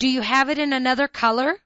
Do you have it in another color?